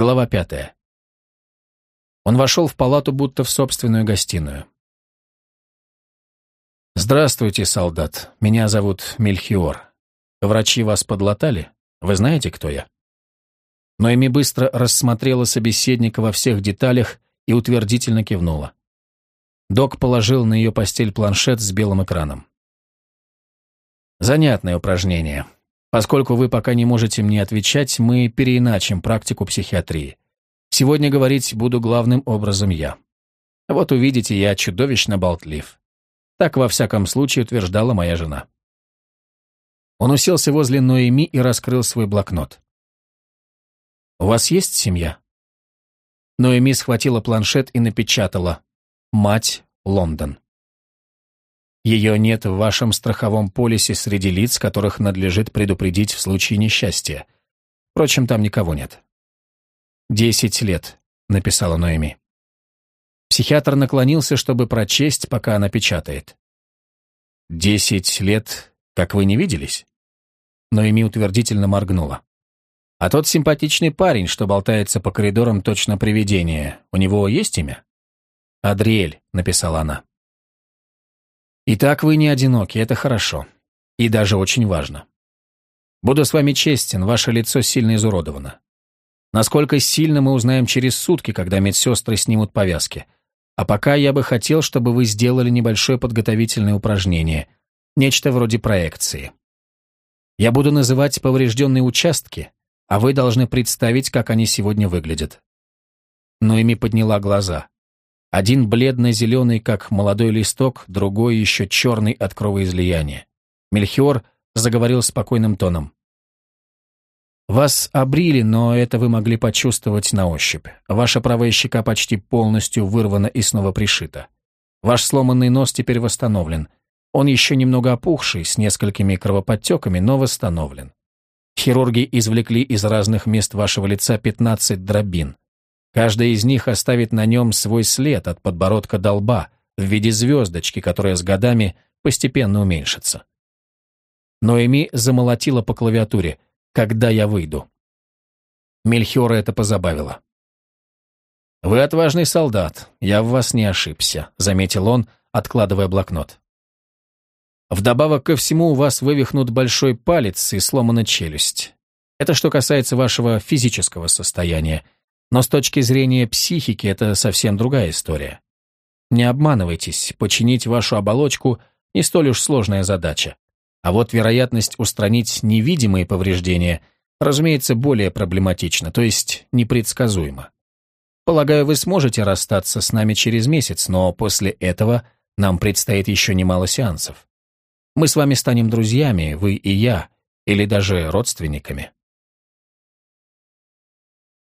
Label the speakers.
Speaker 1: Глава пятая. Он вошел в палату, будто в собственную гостиную. «Здравствуйте, солдат. Меня зовут Мельхиор. Врачи вас подлатали? Вы знаете, кто я?» Ноэми быстро рассмотрела собеседника во всех деталях и утвердительно кивнула. Док положил на ее постель планшет с белым экраном. Занятное упражнение. Поскольку вы пока не можете мне отвечать, мы переиначим практику психиатрии. Сегодня говорить буду главным образом я. Вот увидите, я чудовищно болтлив. Так, во всяком случае, утверждала моя жена. Он уселся возле Ноэми и раскрыл свой блокнот. «У вас есть семья?» Ноэми схватила планшет и напечатала «Мать, Лондон». Ее нет в вашем страховом полисе среди лиц, которых надлежит предупредить в случае несчастья. Впрочем, там никого нет. «Десять лет», — написала Ноэми. Психиатр наклонился, чтобы прочесть, пока она печатает. «Десять лет, как вы не виделись?» Ноэми утвердительно моргнула. «А тот симпатичный парень, что болтается по коридорам точно привидение, у него есть имя?» «Адриэль», — написала она. Итак, вы не одиноки, это хорошо. И даже очень важно. Буду с вами честен, ваше лицо сильно изуродовано. Насколько сильно мы узнаем через сутки, когда медсестры снимут повязки. А пока я бы хотел, чтобы вы сделали небольшое подготовительное упражнение, нечто вроде проекции. Я буду называть поврежденные участки, а вы должны представить, как они сегодня выглядят. Ноэми подняла глаза. Один бледно-зеленый, как молодой листок, другой еще черный от кровоизлияния. Мельхиор заговорил спокойным тоном. «Вас обрили, но это вы могли почувствовать на ощупь. Ваша правая щека почти полностью вырвана и снова пришита. Ваш сломанный нос теперь восстановлен. Он еще немного опухший, с несколькими кровоподтеками, но восстановлен. Хирурги извлекли из разных мест вашего лица 15 дробин. Каждая из них оставит на нем свой след от подбородка до лба в виде звездочки, которая с годами постепенно уменьшится. Ноэми замолотила по клавиатуре «Когда я выйду?». Мельхиора это позабавило. «Вы отважный солдат, я в вас не ошибся», — заметил он, откладывая блокнот. «Вдобавок ко всему у вас вывихнут большой палец и сломана челюсть. Это что касается вашего физического состояния. Но с точки зрения психики это совсем другая история. Не обманывайтесь, починить вашу оболочку не столь уж сложная задача. А вот вероятность устранить невидимые повреждения, разумеется, более проблематична, то есть непредсказуема. Полагаю, вы сможете расстаться с нами через месяц, но после этого нам предстоит еще немало сеансов. Мы с вами станем друзьями, вы и я, или даже родственниками.